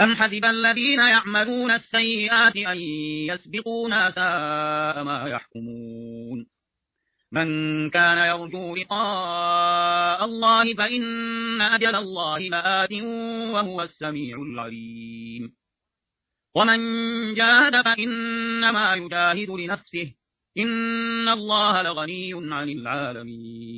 أم حسب الذين يعملون السيئات أن يسبقونا ساء ما يحكمون؟ من كان يرجو لقاء الله فإن أجل الله مآت وهو السميع العليم. ومن جاهد فإنما يجاهد لنفسه. إن الله لغني عن العالمين.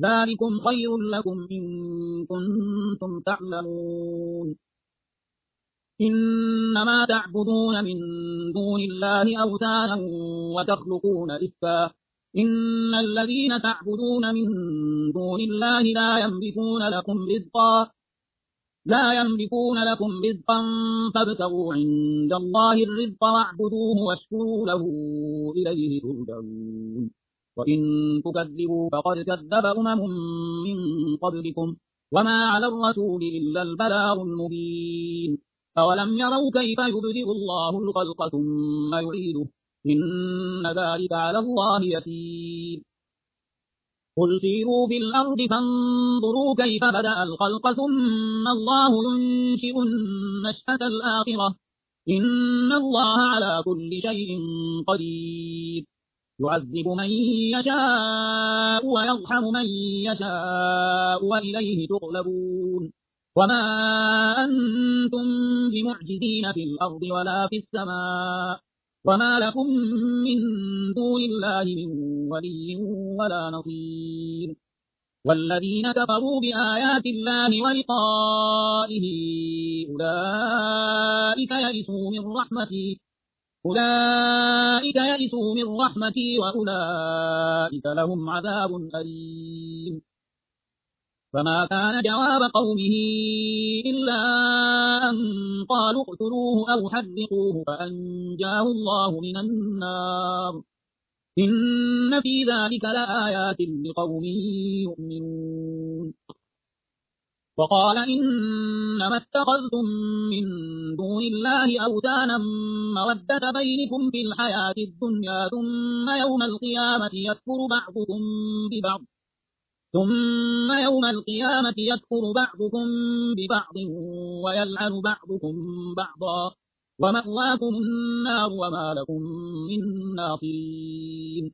ذلكم خير لكم إن كنتم تعلمون. إنما تعبدون من دون الله أوثانا وتخلقون إفكا إن الذين تعبدون من دون الله لا يملكون لكم رزقا. لا يملكون لكم رزقا فابتغوا عند الله الرزق واعبدوه واشكروا له إليه ترجعون. وإن تكذبوا فقد كذب أمم من قبلكم وما على الرسول إلا البلاغ المبين. أولم يروا كيف يبدئ الله الخلق ثم يعيده؟ إن ذلك على الله يسير. قل سيروا في الأرض فانظروا كيف بدأ الخلق ثم الله ينشئ النشأة الآخرة. إن الله على كل شيء قدير. يعذب من يشاء ويرحم من يشاء وإليه تغلبون وما أنتم بمعجزين في الأرض ولا في السماء. وما لكم من دون الله من ولي ولا نصير. والذين كفروا بآيات الله ولقائه أولئك يئسوا من رحمتي. أولئك يئسوا من رحمتي وأولئك لهم عذاب أليم. فما كان جواب قومه إلا أن قالوا اقتلوه أو حرقوه فأنجاه الله من النار. إن في ذلك لآيات لقوم يؤمنون. وقال إنما اتخذتم من دون الله أوتانا مودة بينكم في الحياة الدنيا ثم يوم القيامة يكفر بعضكم ببعض ثم يوم القيامة يكفر بعضكم ببعض ويلعن بعضكم بعضا ومأواكم النار وما لكم من ناصرين.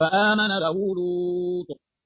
فآمن له لوط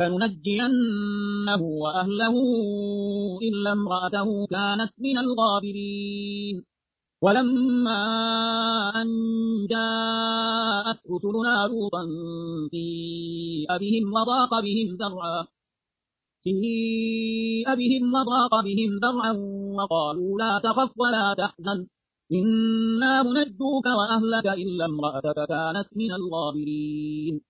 لننجينه وأهله إلا امرأته كانت من الغابرين. ولما أن جاءت رسلنا لوطا سيء بهم وضاق بهم ذرعا سيء بهم وضاق بهم ذرعا وقالوا لا تخف ولا تحزن إنا منجوك وأهلك إلا امرأتك كانت من الغابرين.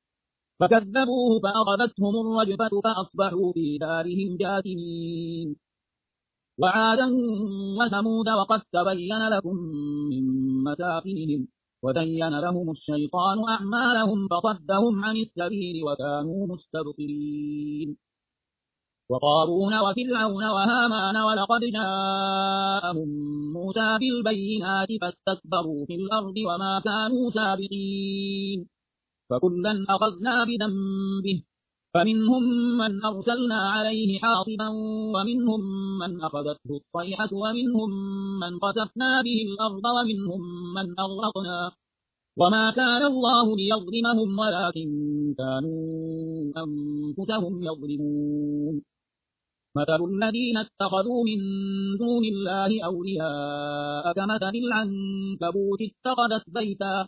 فكذبوه فأخذتهم الرجفة فأصبحوا في دارهم جاثمين. وعادا وثمود وقد تبين لكم من مساكنهم وزين لهم الشيطان أعمالهم فصدهم عن السبيل وكانوا مستبصرين. وقارون وفرعون وهامان ولقد جاءهم موسى بالبينات فاستكبروا في الأرض وما كانوا سابقين. فكلا أخذنا بذنبه. فمنهم من أرسلنا عليه حاصبا ومنهم من أخذته الصيحة ومنهم من قسفنا به الأرض ومنهم من أغرقنا. وما كان الله ليظلمهم ولكن كانوا أنفسهم يظلمون. مثل الذين اتخذوا من دون الله أولياء كمثل العنكبوت اتخذت بيتا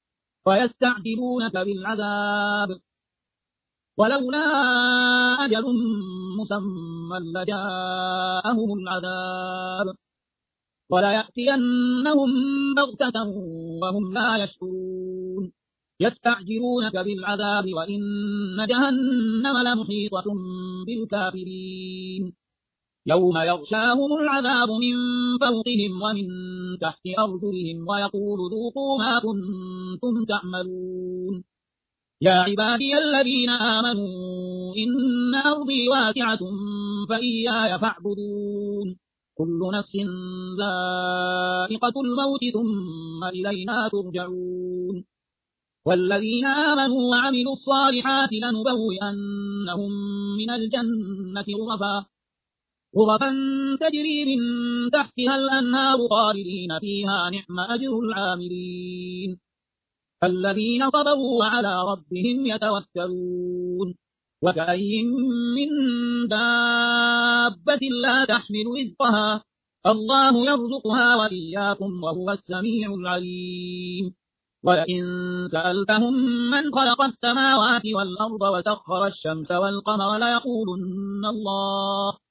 ويستعجلونك بالعذاب. ولولا أجل مسمى لجاءهم العذاب. وليأتينهم بغتة وهم لا يشكرون يستعجلونك بالعذاب وإن جهنم لمحيطة بالكافرين. يوم يغشاهم العذاب من فوقهم ومن تحت أرجلهم ويقول ذوقوا ما كنتم تعملون يا عبادي الذين آمنوا إن أرضي واسعة فإياي فاعبدون كل نفس ذائقة الموت ثم إلينا ترجعون والذين آمنوا وعملوا الصالحات لنبوئنهم من الجنة غرفا غرفا تجري من تحتها الأنهار خالدين فيها نعم أجر العاملين. الذين صبروا وعلى ربهم يتوكلون. وكأي من دابة لا تحمل رزقها الله يرزقها وإياكم وهو السميع العليم. ولئن سألتهم من خلق السماوات والأرض وسخر الشمس والقمر ليقولن الله.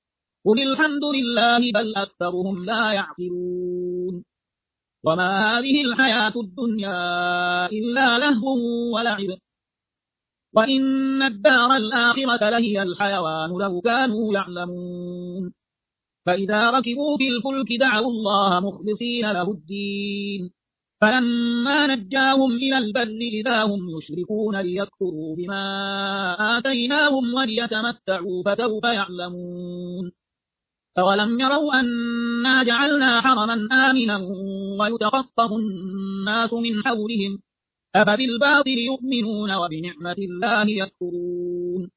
قل الحمد لله بل أكثرهم لا يعقلون وما هذه الحياة الدنيا إلا لهو ولعب وإن الدار الآخرة لهي الحيوان لو كانوا يعلمون فإذا ركبوا في الفلك دعوا الله مخلصين له الدين فلما نجاهم إلى البر إذا هم يشركون ليكفروا بما آتيناهم وليتمتعوا فسوف يعلمون أولم يروا أنا جعلنا حرما آمنا ويتخطف الناس من حولهم أفبالباطل يؤمنون وبنعمة الله يكفرون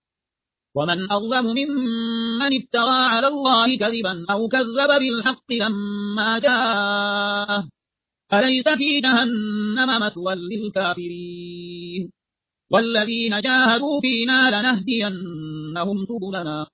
ومن أظلم ممن افترى على الله كذبا أو كذب بالحق لما جاءه أليس في جهنم مثوى للكافرين والذين جاهدوا فينا لنهدينهم سبلنا.